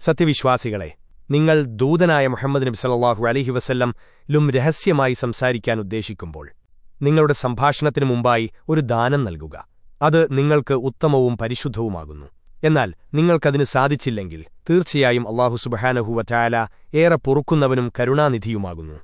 സത്യവിശ്വാസികളെ നിങ്ങൾ ദൂതനായ മുഹമ്മദ് നബി സല്ലാഹു അലഹി വസല്ലം ലും രഹസ്യമായി സംസാരിക്കാൻ ഉദ്ദേശിക്കുമ്പോൾ നിങ്ങളുടെ സംഭാഷണത്തിനു മുമ്പായി ഒരു ദാനം നൽകുക. അത് നിങ്ങൾക്ക് ഉത്തമവും പരിശുദ്ധവുമാകുന്നു. എന്നാൽ നിങ്ങൾക്കതിന് സാധിച്ചില്ലെങ്കിൽ തീർച്ചയായും അള്ളാഹു സുബഹാനഹുവ ചായാല ഏറെ പൊറുക്കുന്നവനും കരുണാനിധിയുമാകുന്നു.